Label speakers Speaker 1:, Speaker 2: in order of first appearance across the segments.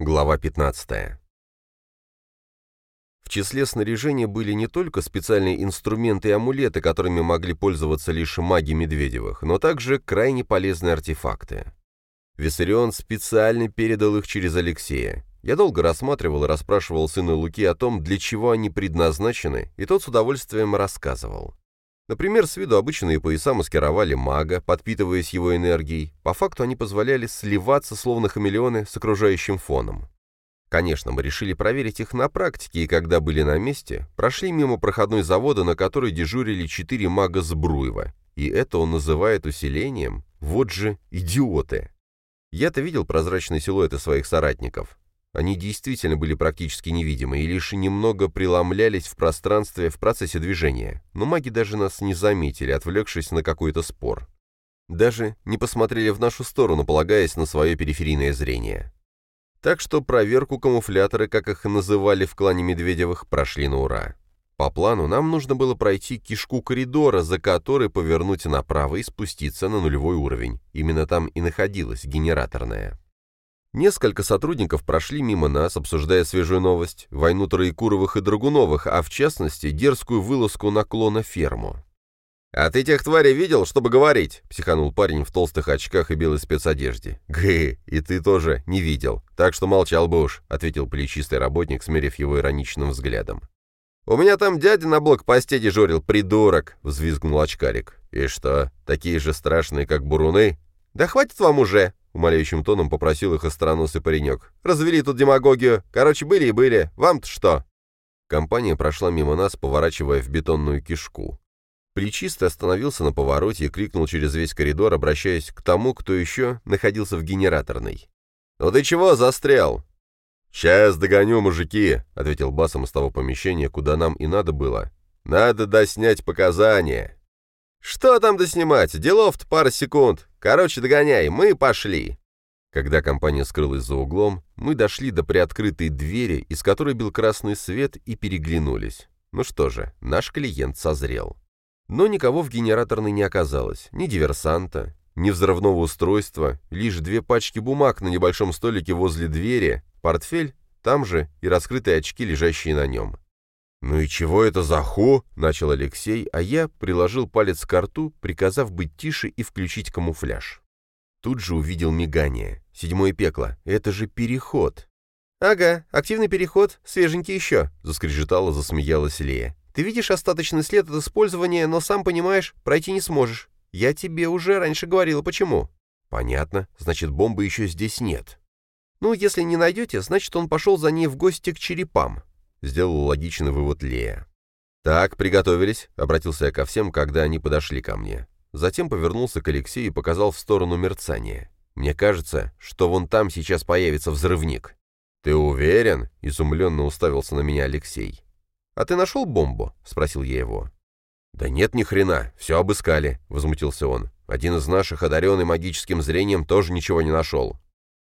Speaker 1: Глава 15. В числе снаряжения были не только специальные инструменты и амулеты, которыми могли пользоваться лишь маги Медведевых, но также крайне полезные артефакты. Виссарион специально передал их через Алексея. Я долго рассматривал и расспрашивал сына Луки о том, для чего они предназначены, и тот с удовольствием рассказывал. Например, с виду обычные пояса маскировали мага, подпитываясь его энергией. По факту они позволяли сливаться, словно хамелеоны, с окружающим фоном. Конечно, мы решили проверить их на практике, и когда были на месте, прошли мимо проходной завода, на которой дежурили четыре мага Сбруева. И это он называет усилением? Вот же идиоты! Я-то видел прозрачные силуэты своих соратников. Они действительно были практически невидимы и лишь немного преломлялись в пространстве в процессе движения, но маги даже нас не заметили, отвлекшись на какой-то спор. Даже не посмотрели в нашу сторону, полагаясь на свое периферийное зрение. Так что проверку камуфляторы, как их называли в клане Медведевых, прошли на ура. По плану нам нужно было пройти кишку коридора, за которой повернуть направо и спуститься на нулевой уровень. Именно там и находилась генераторная. Несколько сотрудников прошли мимо нас, обсуждая свежую новость, войну Троекуровых и Драгуновых, а в частности, дерзкую вылазку на клона-ферму. «А ты тех тварей видел, чтобы говорить?» — психанул парень в толстых очках и белой спецодежде. «Гы, и ты тоже не видел, так что молчал бы уж», — ответил плечистый работник, смерив его ироничным взглядом. «У меня там дядя на блокпосте дежурил, придурок!» — взвизгнул очкарик. «И что, такие же страшные, как буруны?» «Да хватит вам уже!» — умоляющим тоном попросил их остроносый паренек. «Развели тут демагогию. Короче, были и были. Вам-то что?» Компания прошла мимо нас, поворачивая в бетонную кишку. Плечистый остановился на повороте и крикнул через весь коридор, обращаясь к тому, кто еще находился в генераторной. «Ну ты чего застрял?» «Сейчас догоню, мужики», — ответил басом из того помещения, куда нам и надо было. «Надо доснять показания». «Что там доснимать? Делов-то пара секунд. Короче, догоняй, мы пошли». Когда компания скрылась за углом, мы дошли до приоткрытой двери, из которой бил красный свет, и переглянулись. Ну что же, наш клиент созрел. Но никого в генераторной не оказалось, ни диверсанта, ни взрывного устройства, лишь две пачки бумаг на небольшом столике возле двери, портфель там же и раскрытые очки, лежащие на нем. «Ну и чего это за ху?» — начал Алексей, а я приложил палец к рту, приказав быть тише и включить камуфляж. Тут же увидел мигание. Седьмое пекло. Это же переход. «Ага, активный переход, свеженький еще», — заскрежетала, засмеялась Лея. «Ты видишь остаточный след от использования, но сам понимаешь, пройти не сможешь. Я тебе уже раньше говорила, почему». «Понятно. Значит, бомбы еще здесь нет». «Ну, если не найдете, значит, он пошел за ней в гости к черепам. — сделал логичный вывод Лея. «Так, приготовились», — обратился я ко всем, когда они подошли ко мне. Затем повернулся к Алексею и показал в сторону мерцания. «Мне кажется, что вон там сейчас появится взрывник». «Ты уверен?» — изумленно уставился на меня Алексей. «А ты нашел бомбу?» — спросил я его. «Да нет ни хрена, все обыскали», — возмутился он. «Один из наших, одаренный магическим зрением, тоже ничего не нашел».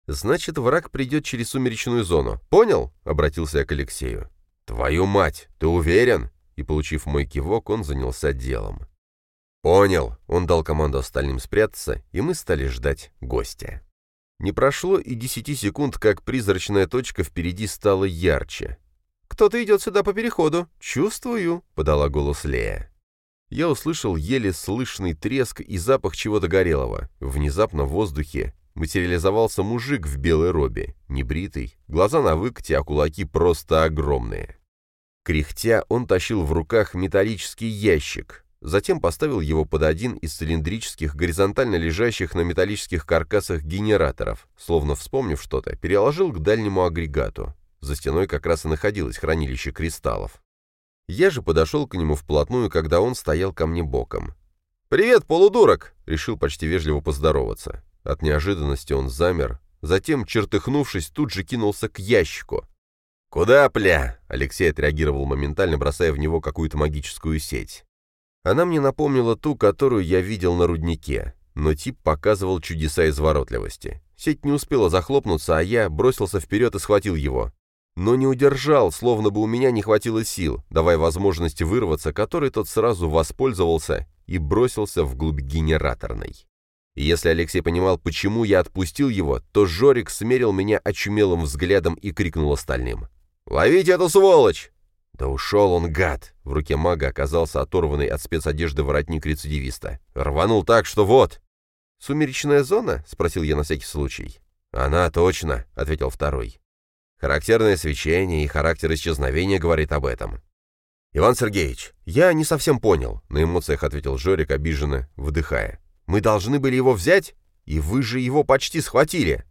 Speaker 1: «Значит, враг придет через сумеречную зону. Понял?» — обратился я к Алексею. «Твою мать! Ты уверен?» И, получив мой кивок, он занялся делом. «Понял!» — он дал команду остальным спрятаться, и мы стали ждать гостя. Не прошло и десяти секунд, как призрачная точка впереди стала ярче. «Кто-то идет сюда по переходу. Чувствую!» — подала голос Лея. Я услышал еле слышный треск и запах чего-то горелого. Внезапно в воздухе материализовался мужик в белой робе, небритый, глаза на выкате, а кулаки просто огромные. Кряхтя, он тащил в руках металлический ящик, затем поставил его под один из цилиндрических, горизонтально лежащих на металлических каркасах генераторов, словно вспомнив что-то, переложил к дальнему агрегату. За стеной как раз и находилось хранилище кристаллов. Я же подошел к нему вплотную, когда он стоял ко мне боком. «Привет, полудурок!» — решил почти вежливо поздороваться. От неожиданности он замер, затем, чертыхнувшись, тут же кинулся к ящику. «Куда, пля?» — Алексей отреагировал моментально, бросая в него какую-то магическую сеть. Она мне напомнила ту, которую я видел на руднике, но тип показывал чудеса изворотливости. Сеть не успела захлопнуться, а я бросился вперед и схватил его. Но не удержал, словно бы у меня не хватило сил, давая возможности вырваться, которой тот сразу воспользовался и бросился вглубь генераторной. Если Алексей понимал, почему я отпустил его, то Жорик смерил меня очумелым взглядом и крикнул остальным. «Ловите эту сволочь!» Да ушел он, гад! В руке мага оказался оторванный от спецодежды воротник рецидивиста. Рванул так, что вот... «Сумеречная зона?» — спросил я на всякий случай. «Она точно», — ответил второй. «Характерное свечение и характер исчезновения говорит об этом». «Иван Сергеевич, я не совсем понял», — на эмоциях ответил Жорик, обиженно, вдыхая. «Мы должны были его взять, и вы же его почти схватили».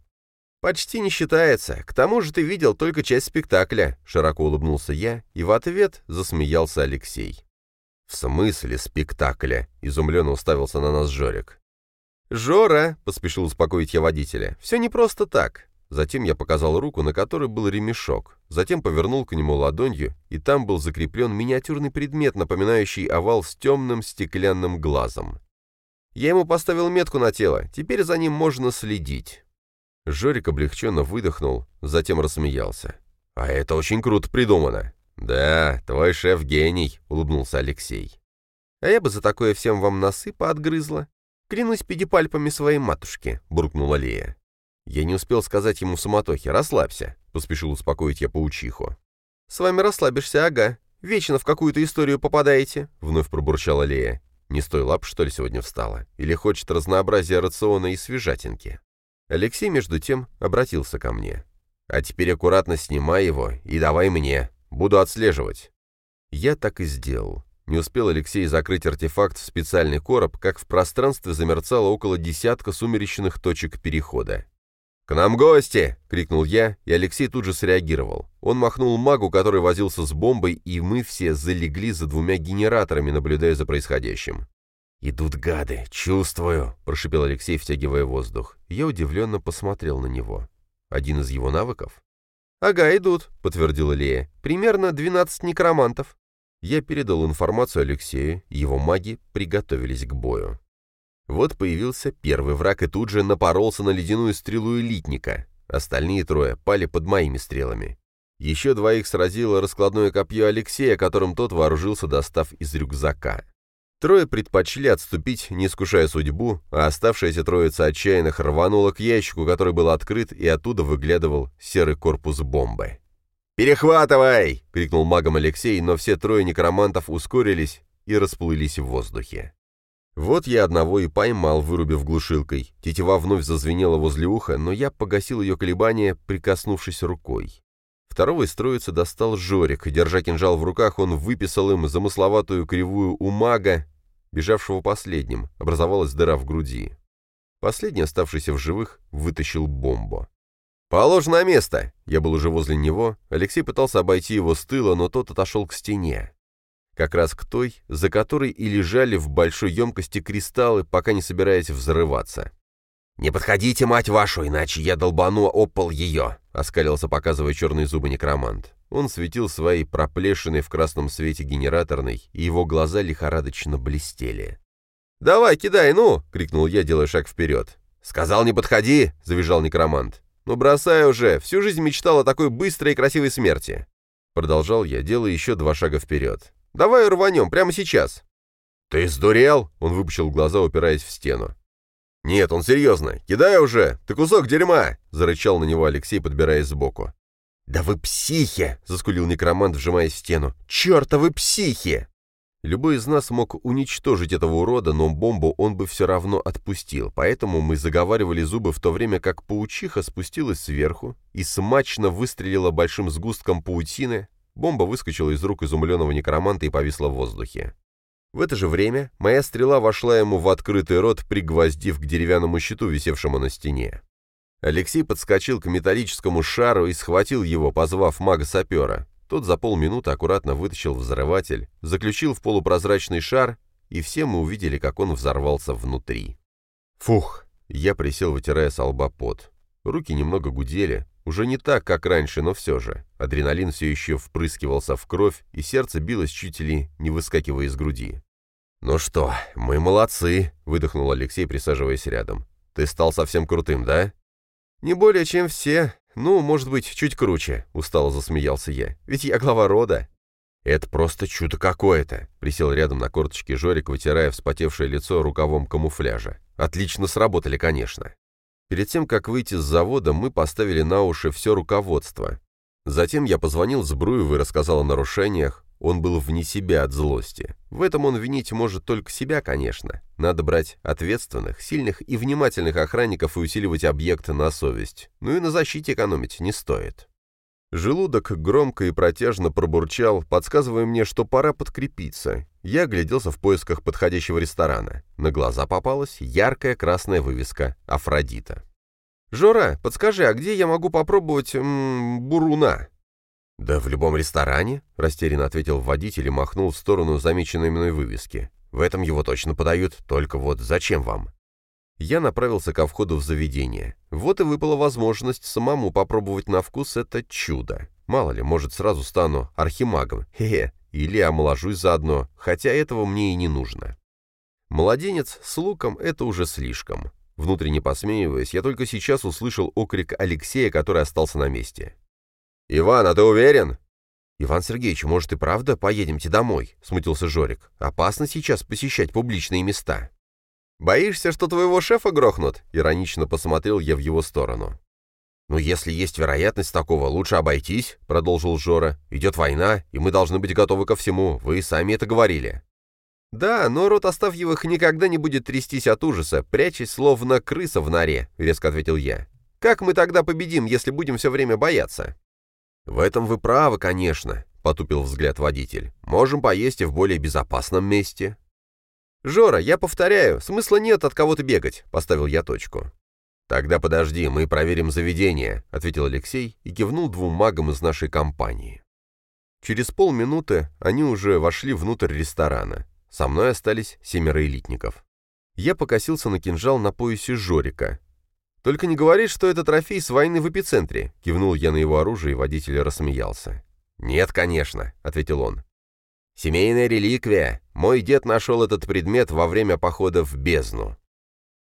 Speaker 1: «Почти не считается. К тому же ты видел только часть спектакля», — широко улыбнулся я, и в ответ засмеялся Алексей. «В смысле спектакля?» — изумленно уставился на нас Жорик. «Жора!» — поспешил успокоить я водителя. «Все не просто так». Затем я показал руку, на которой был ремешок. Затем повернул к нему ладонью, и там был закреплен миниатюрный предмет, напоминающий овал с темным стеклянным глазом. Я ему поставил метку на тело, теперь за ним можно следить. Жорик облегченно выдохнул, затем рассмеялся. «А это очень круто придумано». «Да, твой шеф гений», — улыбнулся Алексей. «А я бы за такое всем вам носы поотгрызла. Клянусь педипальпами своей матушки», — буркнула Лея. Я не успел сказать ему в суматохе. «Расслабься», — поспешил успокоить я паучиху. «С вами расслабишься, ага. Вечно в какую-то историю попадаете», — вновь пробурчала Лея. «Не стой лап, что ли, сегодня встала? Или хочет разнообразия рациона и свежатинки?» Алексей, между тем, обратился ко мне. «А теперь аккуратно снимай его и давай мне. Буду отслеживать». Я так и сделал. Не успел Алексей закрыть артефакт в специальный короб, как в пространстве замерцало около десятка сумеречных точек перехода. «К нам гости!» — крикнул я, и Алексей тут же среагировал. Он махнул магу, который возился с бомбой, и мы все залегли за двумя генераторами, наблюдая за происходящим. «Идут гады, чувствую», — прошипел Алексей, втягивая воздух. Я удивленно посмотрел на него. «Один из его навыков?» «Ага, идут», — подтвердила Лея. «Примерно 12 некромантов». Я передал информацию Алексею, его маги приготовились к бою. Вот появился первый враг и тут же напоролся на ледяную стрелу элитника. Остальные трое пали под моими стрелами. Еще двоих сразило раскладное копье Алексея, которым тот вооружился, достав из рюкзака. Трое предпочли отступить, не искушая судьбу, а оставшаяся троица отчаянных рванула к ящику, который был открыт, и оттуда выглядывал серый корпус бомбы. «Перехватывай!» — крикнул магом Алексей, но все трое некромантов ускорились и расплылись в воздухе. Вот я одного и поймал, вырубив глушилкой. Тетива вновь зазвенела возле уха, но я погасил ее колебания, прикоснувшись рукой. Второго из троицы достал Жорик. Держа кинжал в руках, он выписал им замысловатую кривую у мага, бежавшего последним. Образовалась дыра в груди. Последний, оставшийся в живых, вытащил бомбу. «Положь на место!» Я был уже возле него. Алексей пытался обойти его с тыла, но тот отошел к стене. Как раз к той, за которой и лежали в большой емкости кристаллы, пока не собираясь взрываться. «Не подходите, мать вашу, иначе я долбану опол ее!» — оскалился, показывая черные зубы некромант. Он светил своей проплешиной в красном свете генераторной, и его глаза лихорадочно блестели. «Давай, кидай, ну!» — крикнул я, делая шаг вперед. «Сказал, не подходи!» — завизжал некромант. «Ну бросай уже! Всю жизнь мечтал о такой быстрой и красивой смерти!» Продолжал я, делая еще два шага вперед. «Давай рванем, прямо сейчас!» «Ты сдурел?» — он выпучил глаза, упираясь в стену. «Нет, он серьезно. Кидай уже! Ты кусок дерьма!» — зарычал на него Алексей, подбираясь сбоку. «Да вы психи!» — заскулил некромант, вжимаясь в стену. «Чертовы психи!» Любой из нас мог уничтожить этого урода, но бомбу он бы все равно отпустил, поэтому мы заговаривали зубы в то время, как паучиха спустилась сверху и смачно выстрелила большим сгустком паутины, бомба выскочила из рук изумленного некроманта и повисла в воздухе. В это же время моя стрела вошла ему в открытый рот, пригвоздив к деревянному щиту, висевшему на стене. Алексей подскочил к металлическому шару и схватил его, позвав мага-сапера. Тот за полминуты аккуратно вытащил взрыватель, заключил в полупрозрачный шар, и все мы увидели, как он взорвался внутри. Фух! Я присел, вытирая с лба пот. Руки немного гудели, уже не так, как раньше, но все же. Адреналин все еще впрыскивался в кровь, и сердце билось чуть ли не выскакивая из груди. «Ну что, мы молодцы», — выдохнул Алексей, присаживаясь рядом. «Ты стал совсем крутым, да?» «Не более, чем все. Ну, может быть, чуть круче», — устало засмеялся я. «Ведь я глава рода». «Это просто чудо какое-то», — присел рядом на корточке Жорик, вытирая вспотевшее лицо рукавом камуфляжа. Отлично сработали, конечно. Перед тем, как выйти с завода, мы поставили на уши все руководство. Затем я позвонил Збруеву и рассказал о нарушениях. Он был вне себя от злости. В этом он винить может только себя, конечно. Надо брать ответственных, сильных и внимательных охранников и усиливать объекты на совесть. Ну и на защите экономить не стоит. Желудок громко и протяжно пробурчал, подсказывая мне, что пора подкрепиться. Я огляделся в поисках подходящего ресторана. На глаза попалась яркая красная вывеска «Афродита». «Жора, подскажи, а где я могу попробовать м -м, буруна?» «Да в любом ресторане», — растерянно ответил водитель и махнул в сторону замеченной мной вывески. «В этом его точно подают, только вот зачем вам?» Я направился ко входу в заведение. Вот и выпала возможность самому попробовать на вкус это чудо. Мало ли, может, сразу стану архимагом. Хе-хе. Или омоложусь заодно, хотя этого мне и не нужно. Младенец с луком — это уже слишком. Внутренне посмеиваясь, я только сейчас услышал окрик Алексея, который остался на месте. «Иван, а ты уверен?» «Иван Сергеевич, может и правда поедемте домой?» — смутился Жорик. «Опасно сейчас посещать публичные места». «Боишься, что твоего шефа грохнут?» — иронично посмотрел я в его сторону. «Ну, если есть вероятность такого, лучше обойтись», — продолжил Жора. «Идет война, и мы должны быть готовы ко всему. Вы сами это говорили». «Да, но рот Астафьевых никогда не будет трястись от ужаса, прячась словно крыса в норе», — резко ответил я. «Как мы тогда победим, если будем все время бояться?» «В этом вы правы, конечно», — потупил взгляд водитель. «Можем поесть и в более безопасном месте». «Жора, я повторяю, смысла нет от кого-то бегать», — поставил я точку. «Тогда подожди, мы проверим заведение», — ответил Алексей и кивнул двум магам из нашей компании. Через полминуты они уже вошли внутрь ресторана. Со мной остались семеро элитников. Я покосился на кинжал на поясе Жорика. «Только не говори, что это трофей с войны в эпицентре», — кивнул я на его оружие, и водитель рассмеялся. «Нет, конечно», — ответил он. «Семейная реликвия. Мой дед нашел этот предмет во время похода в бездну».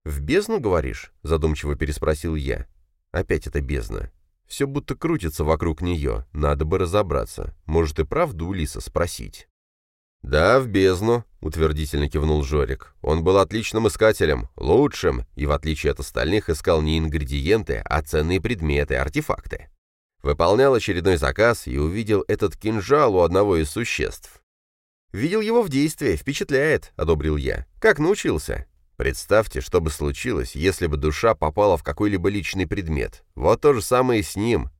Speaker 1: «В бездну, говоришь?» — задумчиво переспросил я. «Опять это бездна. Все будто крутится вокруг нее. Надо бы разобраться. Может и правду у Лиса спросить». «Да, в бездну», — утвердительно кивнул Жорик. «Он был отличным искателем, лучшим, и в отличие от остальных искал не ингредиенты, а ценные предметы, артефакты. Выполнял очередной заказ и увидел этот кинжал у одного из существ. «Видел его в действии, впечатляет», — одобрил я. «Как научился?» Представьте, что бы случилось, если бы душа попала в какой-либо личный предмет. Вот то же самое и с ним.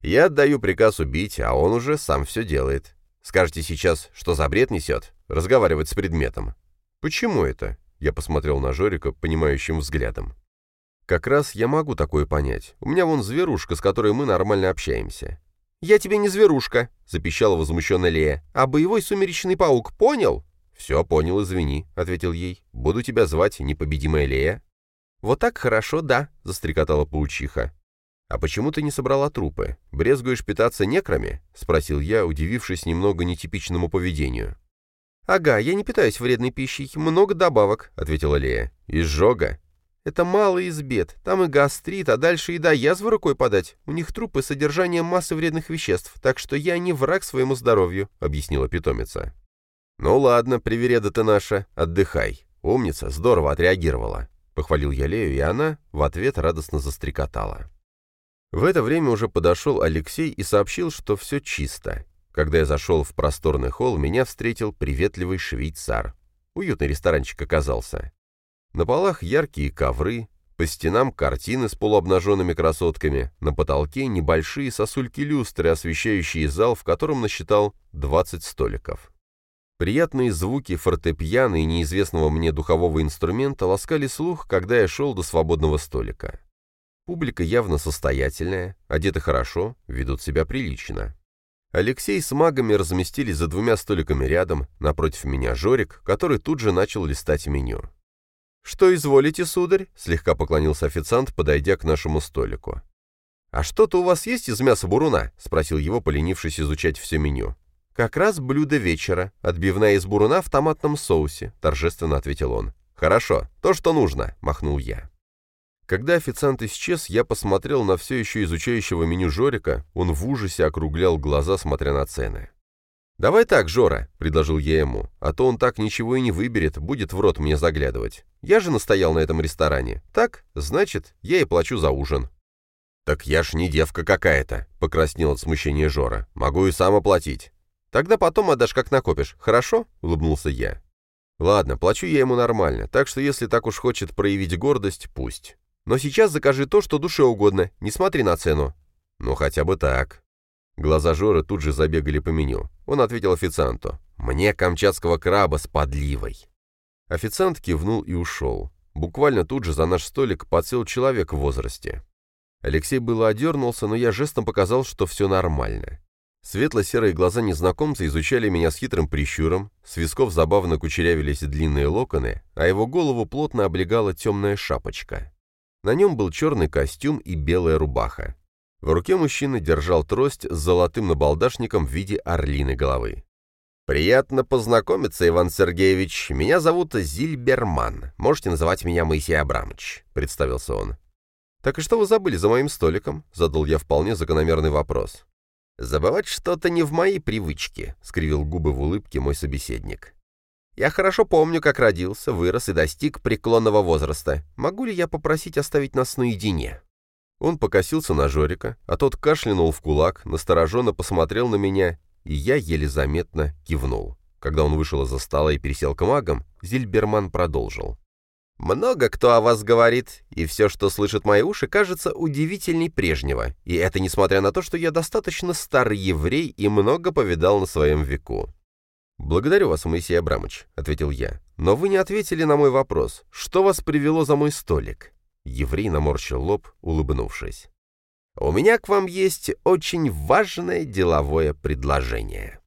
Speaker 1: Я отдаю приказ убить, а он уже сам все делает. Скажете сейчас, что за бред несет? Разговаривать с предметом. Почему это? Я посмотрел на Жорика понимающим взглядом. Как раз я могу такое понять. У меня вон зверушка, с которой мы нормально общаемся. «Я тебе не зверушка», — запищала возмущенная Лея, — «а боевой сумеречный паук, понял?» «Все понял, извини», — ответил ей. «Буду тебя звать непобедимая Лея». «Вот так хорошо, да», — застрекотала паучиха. «А почему ты не собрала трупы? Брезгуешь питаться некрами?» — спросил я, удивившись немного нетипичному поведению. «Ага, я не питаюсь вредной пищей, много добавок», — ответила Лея. «Изжога?» Это мало из бед. Там и гастрит, а дальше и до язвы рукой подать. У них трупы с содержанием массы вредных веществ, так что я не враг своему здоровью», — объяснила питомица. «Ну ладно, привереда ты наша, отдыхай. Умница, здорово отреагировала», — похвалил я Лею, и она в ответ радостно застрекотала. В это время уже подошел Алексей и сообщил, что все чисто. Когда я зашел в просторный холл, меня встретил приветливый швейцар. Уютный ресторанчик оказался. На полах яркие ковры, по стенам картины с полуобнаженными красотками, на потолке небольшие сосульки-люстры, освещающие зал, в котором насчитал 20 столиков. Приятные звуки фортепиано и неизвестного мне духового инструмента ласкали слух, когда я шел до свободного столика. Публика явно состоятельная, одеты хорошо, ведут себя прилично. Алексей с магами разместились за двумя столиками рядом, напротив меня Жорик, который тут же начал листать меню. «Что изволите, сударь?» — слегка поклонился официант, подойдя к нашему столику. «А что-то у вас есть из мяса буруна?» — спросил его, поленившись изучать все меню. «Как раз блюдо вечера. Отбивная из буруна в томатном соусе», — торжественно ответил он. «Хорошо, то, что нужно», — махнул я. Когда официант исчез, я посмотрел на все еще изучающего меню Жорика, он в ужасе округлял глаза, смотря на цены. «Давай так, Жора», — предложил я ему, «а то он так ничего и не выберет, будет в рот мне заглядывать. Я же настоял на этом ресторане. Так, значит, я и плачу за ужин». «Так я ж не девка какая-то», — покраснел от смущения Жора. «Могу и сам оплатить». «Тогда потом отдашь, как накопишь, хорошо?» — улыбнулся я. «Ладно, плачу я ему нормально, так что если так уж хочет проявить гордость, пусть. Но сейчас закажи то, что душе угодно, не смотри на цену». «Ну, хотя бы так». Глаза Жоры тут же забегали по меню. Он ответил официанту. «Мне камчатского краба с подливой». Официант кивнул и ушел. Буквально тут же за наш столик подсел человек в возрасте. Алексей было одернулся, но я жестом показал, что все нормально. Светло-серые глаза незнакомца изучали меня с хитрым прищуром, с висков забавно кучерявились длинные локоны, а его голову плотно облегала темная шапочка. На нем был черный костюм и белая рубаха. В руке мужчина держал трость с золотым набалдашником в виде орлиной головы. «Приятно познакомиться, Иван Сергеевич. Меня зовут Зильберман. Можете называть меня Моисей Абрамович», — представился он. «Так и что вы забыли за моим столиком?» — задал я вполне закономерный вопрос. «Забывать что-то не в моей привычке», — скривил губы в улыбке мой собеседник. «Я хорошо помню, как родился, вырос и достиг преклонного возраста. Могу ли я попросить оставить нас наедине?» Он покосился на Жорика, а тот кашлянул в кулак, настороженно посмотрел на меня, и я еле заметно кивнул. Когда он вышел из-за стола и пересел к магам, Зильберман продолжил. «Много кто о вас говорит, и все, что слышат мои уши, кажется удивительней прежнего, и это несмотря на то, что я достаточно старый еврей и много повидал на своем веку». «Благодарю вас, Моисей Абрамович», — ответил я. «Но вы не ответили на мой вопрос. Что вас привело за мой столик?» Еврей наморщил лоб, улыбнувшись. «У меня к вам есть очень важное деловое предложение».